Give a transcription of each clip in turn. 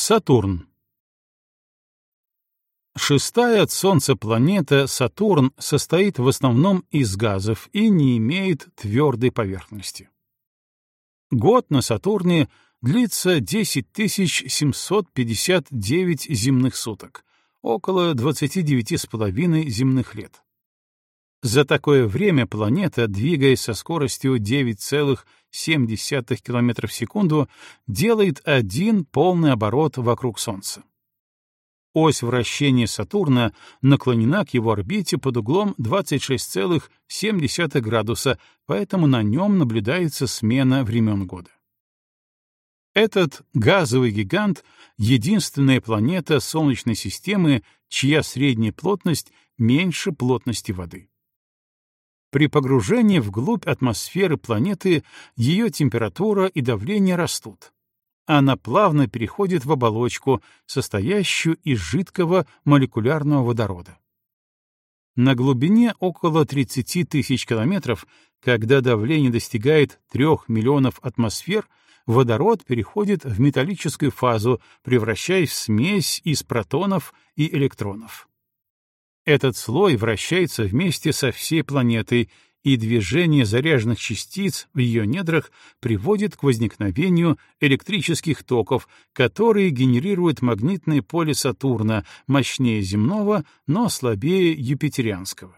Сатурн. Шестая от Солнца планета Сатурн состоит в основном из газов и не имеет твердой поверхности. Год на Сатурне длится 10 759 земных суток, около 29,5 земных лет. За такое время планета, двигаясь со скоростью 9,7 км в секунду, делает один полный оборот вокруг Солнца. Ось вращения Сатурна наклонена к его орбите под углом 26,7 градуса, поэтому на нем наблюдается смена времен года. Этот газовый гигант — единственная планета Солнечной системы, чья средняя плотность меньше плотности воды. При погружении вглубь атмосферы планеты ее температура и давление растут. Она плавно переходит в оболочку, состоящую из жидкого молекулярного водорода. На глубине около 30 тысяч километров, когда давление достигает 3 миллионов атмосфер, водород переходит в металлическую фазу, превращаясь в смесь из протонов и электронов. Этот слой вращается вместе со всей планетой, и движение заряженных частиц в ее недрах приводит к возникновению электрических токов, которые генерируют магнитное поле Сатурна, мощнее земного, но слабее юпитерианского.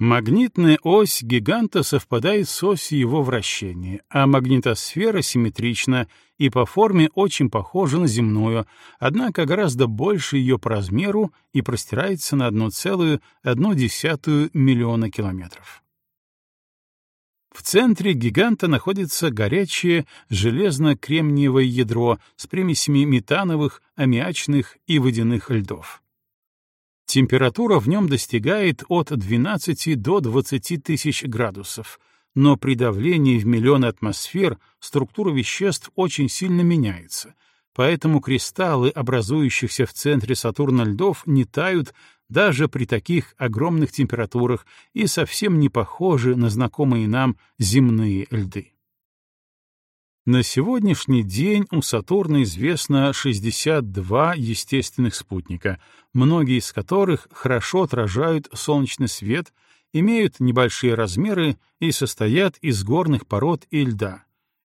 Магнитная ось гиганта совпадает с осью его вращения, а магнитосфера симметрична и по форме очень похожа на земную, однако гораздо больше ее по размеру и простирается на 1,1 миллиона километров. В центре гиганта находится горячее железно-кремниевое ядро с примесями метановых, аммиачных и водяных льдов. Температура в нем достигает от 12 до 20 тысяч градусов, но при давлении в миллион атмосфер структура веществ очень сильно меняется, поэтому кристаллы, образующихся в центре Сатурна льдов, не тают даже при таких огромных температурах и совсем не похожи на знакомые нам земные льды. На сегодняшний день у Сатурна известно 62 естественных спутника, многие из которых хорошо отражают солнечный свет, имеют небольшие размеры и состоят из горных пород и льда.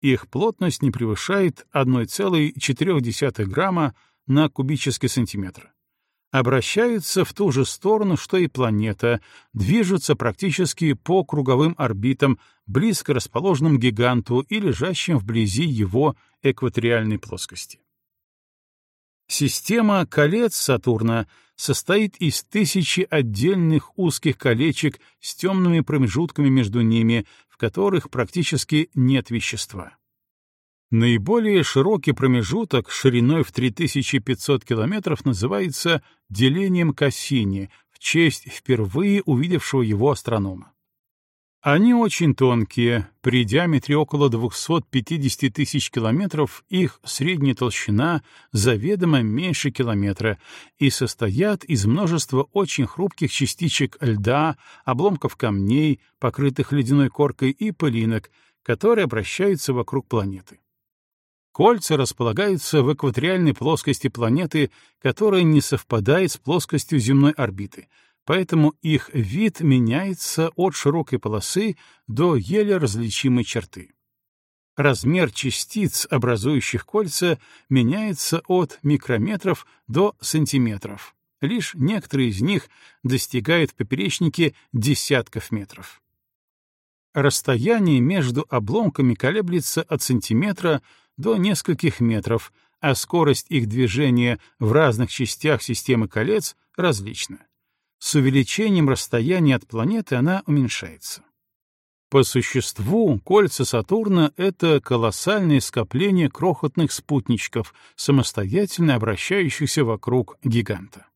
Их плотность не превышает 1,4 грамма на кубический сантиметр обращаются в ту же сторону, что и планета, движутся практически по круговым орбитам, близко расположенным гиганту и лежащим вблизи его экваториальной плоскости. Система колец Сатурна состоит из тысячи отдельных узких колечек с темными промежутками между ними, в которых практически нет вещества. Наиболее широкий промежуток шириной в 3500 километров называется делением Кассини в честь впервые увидевшего его астронома. Они очень тонкие, при диаметре около 250 тысяч километров их средняя толщина заведомо меньше километра и состоят из множества очень хрупких частичек льда, обломков камней, покрытых ледяной коркой и пылинок, которые обращаются вокруг планеты. Кольца располагаются в экваториальной плоскости планеты, которая не совпадает с плоскостью земной орбиты, поэтому их вид меняется от широкой полосы до еле различимой черты. Размер частиц, образующих кольца, меняется от микрометров до сантиметров. Лишь некоторые из них достигают в поперечнике десятков метров. Расстояние между обломками колеблется от сантиметра до нескольких метров, а скорость их движения в разных частях системы колец различна. С увеличением расстояния от планеты она уменьшается. По существу, кольца Сатурна — это колоссальное скопление крохотных спутничков, самостоятельно обращающихся вокруг гиганта.